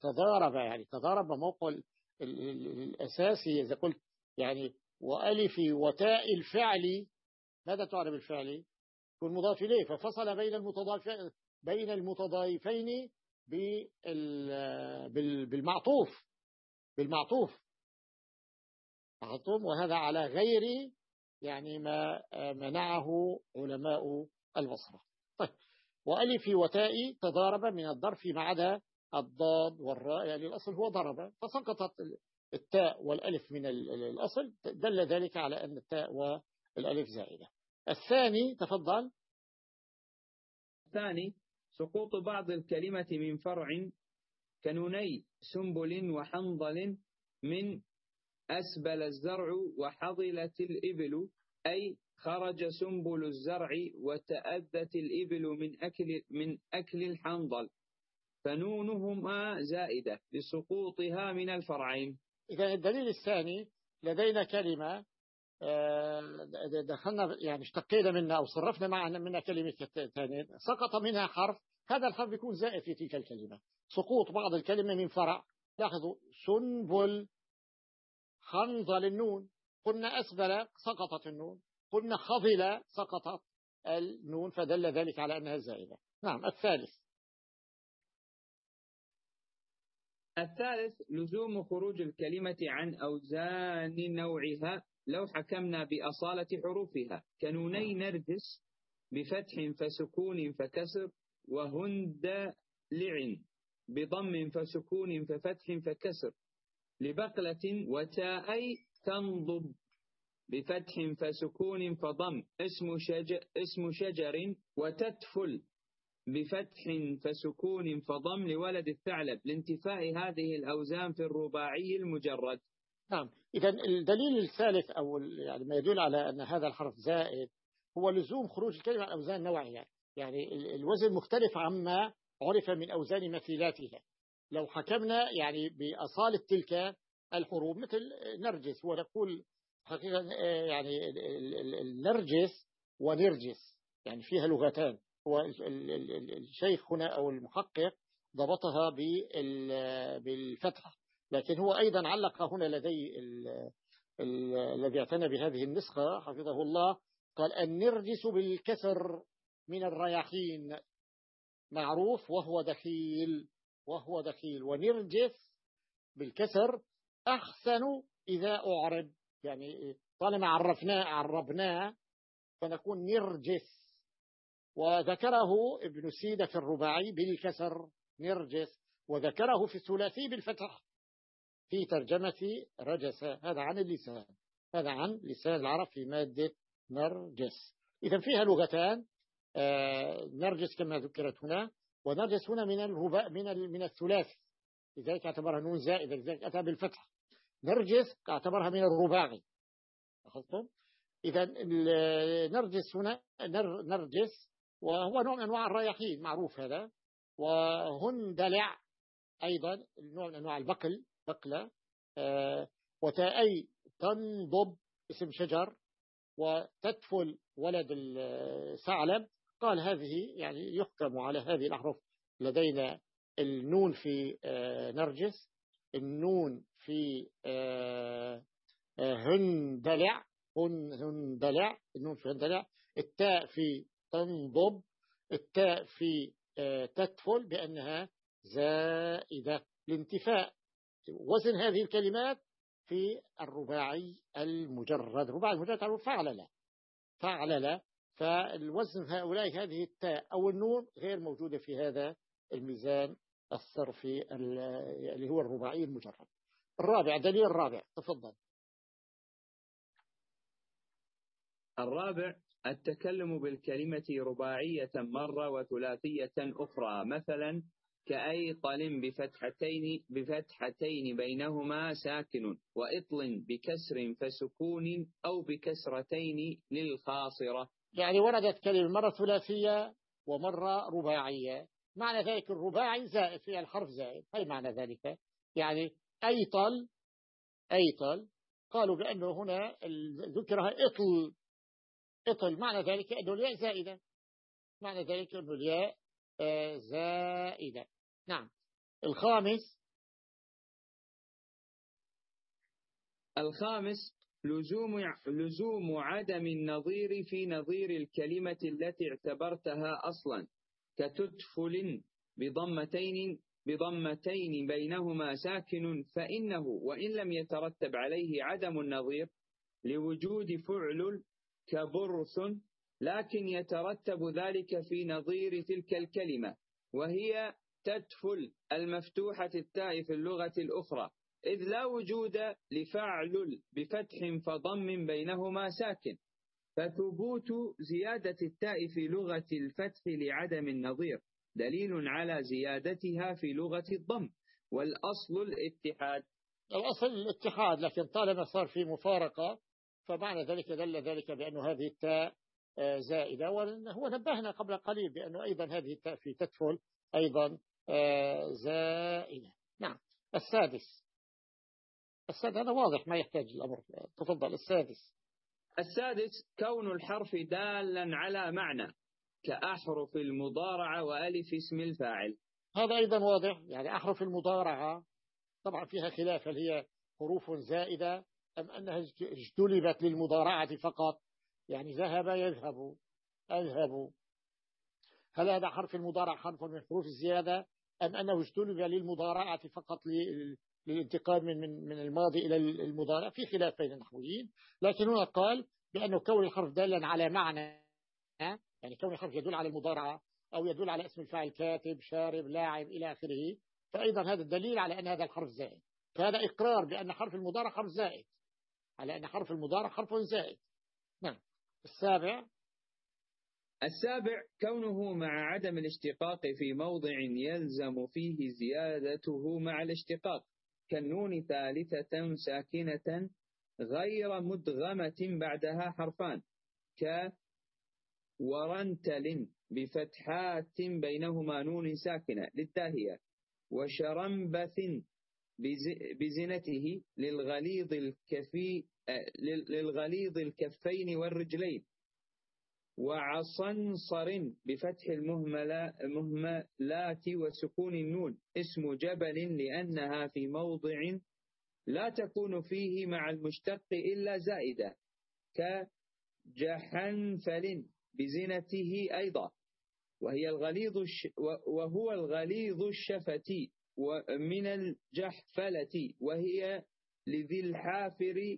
تضارب يعني تضارب موقع الأساسي إذا قلت يعني وألف وتاء الفعل ماذا تعرف الفعل؟ يكون مضاف إليه ففصل بين المتضايفين بين المتضايفين بالمعطوف بالمعطوف. وهذا على غير يعني ما منعه علماء البصرة. طيب وألف وتاء تضارب من الظرف ما عدا الضاد والراء. يعني الأصل هو ضرب. فسقطت التاء والألف من الأصل. دل ذلك على أن التاء والألف زائدة. الثاني تفضل. الثاني سقوط بعض الكلمة من فرع كنوني سنبل وحنظل من أسبل الزرع وحضلت الإبل أي خرج سنبل الزرع وتأذت الإبل من أكل, من أكل الحنظل فنونهما زائدة لسقوطها من الفرعين. إذا الدليل الثاني لدينا كلمة آه، دخلنا يعني اشتقينا منها أو صرفنا معنا منها كلمة ثانية سقط منها حرف هذا الحرف يكون زائد في تلك الكلمة. سقوط بعض الكلمة من فرع. لاحظوا سنبل خنظل النون قلنا أسبل سقطت النون. قلنا خضل سقطت النون فدل ذلك على أنها زائدة. نعم الثالث. الثالث لزوم خروج الكلمة عن أوزان نوعها لو حكمنا بأصالة حروفها. كنوني نرجس بفتح فسكون فكسر وهند لعن بضم فسكون ففتح فكسر لبقلة وتاء تنضب. بفتح فسكون فضم. اسم شجر, اسم شجر وتتفل. بفتح فسكون فضم لولد الثعلب. لانتفاء هذه الأوزان في الرباعي المجرد. نعم. إذا الدليل الثالث أو يعني ما يدل على أن هذا الحرف زائد هو لزوم خروج الكلمة عن أوزان نوعية. يعني الوزن مختلف عما عرف من أوزان مثيلاتها لو حكمنا يعني بأصالة تلك الحروب مثل نرجس ونقول حقيقة يعني النرجس ونرجس يعني فيها لغتان. هو الشيخ هنا أو المحقق ضبطها بالفتحة لكن هو أيضا علق هنا لدي الذي اعتنى بهذه النسخة حفظه الله قال النرجس بالكسر من الرياحين. معروف وهو دخيل وهو دخيل. ونرجس بالكسر أحسن إذا أعرب. يعني طالما عرفناه عربناه فنكون نرجس. وذكره ابن سيدة في الرباعي بالكسر نرجس. وذكره في الثلاثي بالفتح. في ترجمة رجس. هذا عن اللسان. هذا عن لسان العرب في مادة نرجس. إذا فيها لغتان. آه، نرجس كما ذكرت هنا. ونرجس هنا من الرباء من من الثلاث لذلك اعتبرها نون زائدة لذلك أتى بالفتح. نرجس اعتبرها من الرباعي. أخذتم؟ إذا نرجس هنا نرجس وهو نوع من أنواع الرياحين معروف هذا. وهندلع أيضا نوع من أنواع البقل بقلة. آه، وتاءي تنضب اسم شجر. وتدفل ولد الثعلب. قال هذه يعني يحكم على هذه الأحرف. لدينا النون في آه، نرجس. النون في آه، آه، هندلع هندلع النون في هندلع التاء في تنضب التاء في تدفل بأنها زائدة الانتفاء وزن هذه الكلمات في الرباعي المجرد. الرباعي المجرد فعلل فعلل فالوزن هؤلاء هذه التاء أو النون غير موجودة في هذا الميزان الصرفي اللي هو الرباعي المجرد. الرابع دليل الرابع تفضل. الرابع التكلم بالكلمة رباعية مرة وثلاثية أخرى مثلا كأيطل بفتحتين بفتحتين بينهما ساكن وإطل بكسر فسكون أو بكسرتين للخاصرة. يعني وردت كلمة مرة ثلاثية ومرة رباعية. معنى ذلك الرباعي زائد فيها الحرف زائد. أي معنى ذلك؟ يعني أيطل أيطل قالوا بأنه هنا ذكرها إطل إطل معنى ذلك أنه الياء زائدة. معنى ذلك أنه الياء آه، زائدة. نعم. الخامس. الخامس. لزوم لزوم عدم النظير في نظير الكلمة التي اعتبرتها أصلا. كتدخل بضمتين بضمتين بينهما ساكن فإنه وإن لم يترتب عليه عدم النظير لوجود فعل كبرث لكن يترتب ذلك في نظير تلك الكلمة وهي تدفل المفتوحة التاء في اللغة الأخرى إذ لا وجود لفعل بفتح فضم بينهما ساكن فثبوت زيادة التاء في لغة الفتح لعدم النظير. دليل على زيادتها في لغة الضم والأصل الاتحاد. الأصل الاتحاد لكن طالما صار في مفارقة فمعنى ذلك دل ذلك بأن هذه التاء آه، زائدة. وهو نبهنا قبل قليل بأنه أيضا هذه التاء في تدخل أيضا آه، زائدة. نعم. السادس. السادس هذا واضح ما يحتاج الأمر. تفضل السادس. السادس كون الحرف دالا على معنى. كأحرف المضارعة وألف اسم الفاعل. هذا أيضا واضح يعني أحرف المضارعة طبعا فيها خلاف هل هي حروف زائدة أم أنها اجتلبت للمضارعة فقط؟ يعني ذهب يذهب أذهب. هل هذا حرف المضارع حرف من حروف الزيادة أم أنه اجتلب للمضارعة فقط للانتقال من من من الماضي إلى المضارع؟ في خلاف بين النحويين لكن هنا قال بأنه كون الحرف دالا على معنى يعني كون الحرف يدل على المضارعة أو يدل على اسم الفاعل كاتب شارب لاعب إلى آخره فأيضا هذا الدليل على أن هذا الحرف زائد. فهذا إقرار بأن حرف المضارع حرف زائد. على أن حرف المضارع حرف زائد. نعم. السابع. السابع كونه مع عدم الاشتقاق في موضع يلزم فيه زيادته مع الاشتقاق. كالنون ثالثة ساكنة غير مدغمة بعدها حرفان. ك ورنتل بفتحات بينهما نون ساكنة للتاهية وشرنبث بزنته للغليظ الكفي للغليظ الكفين والرجلين وعصنصر بفتح المهملات وسكون النون اسم جبل لأنها في موضع لا تكون فيه مع المشتق إلا زائدة كجحنفل بزنته أيضا. وهي الغليظ وهو الغليظ الشفتي من الجحفلة وهي لذي الحافر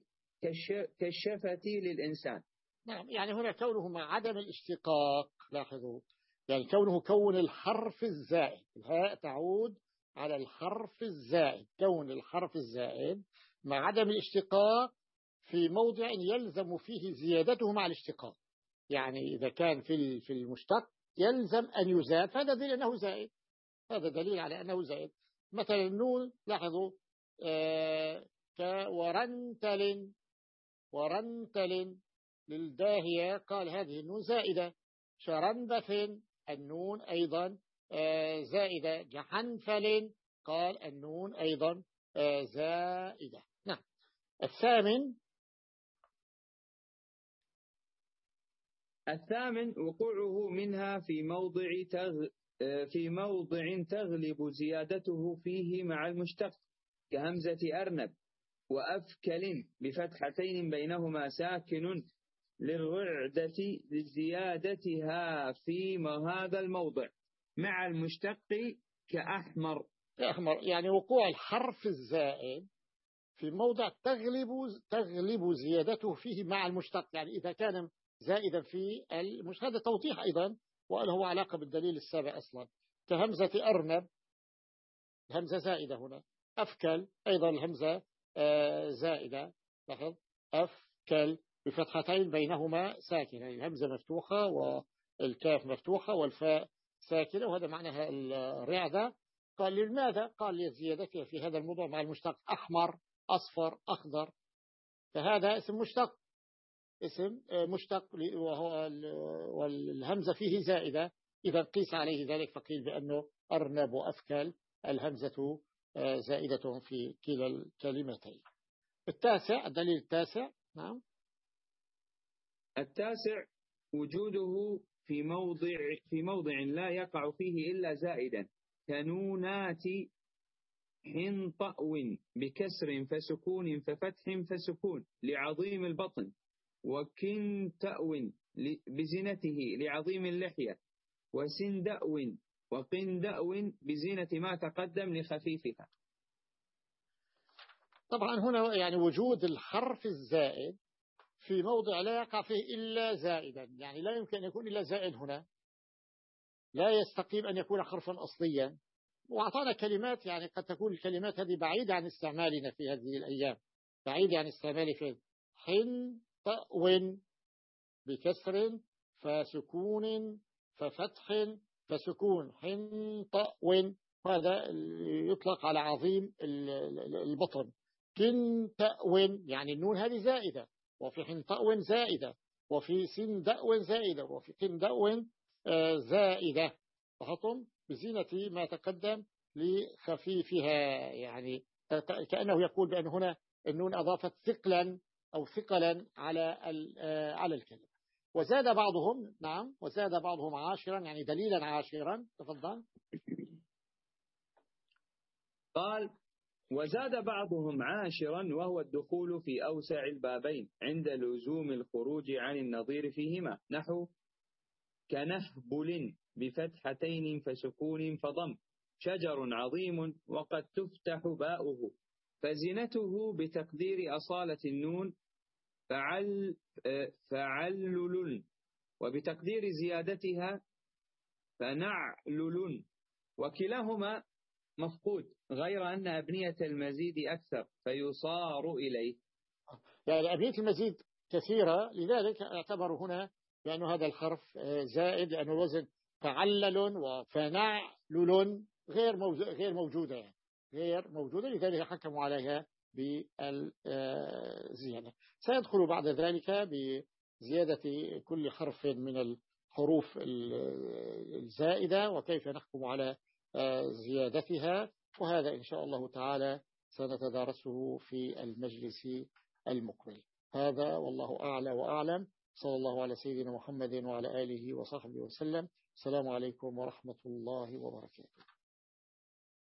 كالشفة للإنسان. نعم يعني هنا كونه مع عدم الاشتقاق لاحظوا. يعني كونه كون الحرف الزائد الهاء تعود على الحرف الزائد. كون الحرف الزائد مع عدم الاشتقاق في موضع يلزم فيه زيادته مع الاشتقاق. يعني إذا كان في في المشتق يلزم أن يزاد فهذا دليل أنه زائد. هذا دليل على أنه زائد. مثلا النون لاحظوا آه كورنتل ورنتل للداهية قال هذه النون زائدة. شرنبث النون أيضا آه، زائدة. جحنفل قال النون أيضا آه، زائدة. نعم. الثامن الثامن وقوعه منها في موضع تغ في موضع تغلب زيادته فيه مع المشتق كهمزة أرنب وأفكل بفتحتين بينهما ساكن للرعدة لزيادتها في هذا الموضع مع المشتق كأحمر. كأحمر يعني وقوع الحرف الزائد في موضع تغلب تغلب زيادته فيه مع المشتق يعني إذا كان زائدا في المشتق هذا توضيح أيضا وله علاقة بالدليل السابع أصلا. كهمزة أرنب همزة زائدة هنا. أفكل أيضا الهمزة آه، زائدة. لاحظ؟ أفكل بفتحتين بينهما ساكنة. يعني الهمزة مفتوحة والكاف مفتوحة والفاء ساكنة وهذا معناها الرعدة. قال لماذا؟ قال لزيادتها في هذا الموضوع مع المشتق أحمر أصفر أخضر. فهذا اسم مشتق. اسم آه، مشتق وهو والهمزة فيه زائدة. إذا قيس عليه ذلك فقيل بأنه أرنب وأفكل الهمزة آه، زائدة في كلا الكلمتين. التاسع الدليل التاسع. نعم. التاسع وجوده في موضع في موضع لا يقع فيه إلا زائدا. كنونات حنطأو بكسر فسكون ففتح فسكون لعظيم البطن. وكنتأو بزنته لعظيم اللحية وسندأو وقندأو بزينة ما تقدم لخفيفها. طبعا هنا يعني وجود الحرف الزائد في موضع لا يقع فيه إلا زائدا. يعني لا يمكن أن يكون إلا زائد هنا. لا يستقيم أن يكون حرفا أصليا. وأعطانا كلمات يعني قد تكون الكلمات هذه بعيدة عن استعمالنا في هذه الأيام. بعيدة عن استعمال في حن طأو بكسر فسكون ففتح فسكون. حن طأو هذا يطلق على عظيم البطن. كن تأو يعني النون هذه زائدة. وفي حن طأو زائدة. وفي سن دأو زائدة. وفي قن آه، زائدة. فحطم بزينة ما تقدم لخفيفها يعني كأنه يقول بأن هنا النون أضافت ثقلا. أو ثقلا على آه، على الكلمة. وزاد بعضهم نعم وزاد بعضهم عاشرا يعني دليلا عاشرا تفضل. قال وزاد بعضهم عاشرا وهو الدخول في أوسع البابين عند لزوم الخروج عن النظير فيهما. نحو كنهبل بفتحتين فسكون فضم. شجر عظيم وقد تفتح باؤه. فزنته بتقدير أصالة النون فعل فعلل وبتقدير زيادتها فنعلل وكلاهما مفقود غير أن أبنية المزيد أكثر فيصار إليه. يعني أبنية المزيد كثيرة لذلك أعتبر هنا لأن هذا الحرف زائد لأنه الوزن فعلل وفنعلل غير غير موجودة يعني. غير موجودة لذلك حكموا عليها بالزيادة. سيدخل بعد ذلك بزيادة كل حرف من الحروف الزائدة وكيف نحكم على زيادتها؟ وهذا إن شاء الله تعالى سنتدارسه في المجلس المقبل. هذا والله أعلى وأعلم. صلى الله على سيدنا محمد وعلى آله وصحبه وسلم. السلام عليكم ورحمة الله وبركاته.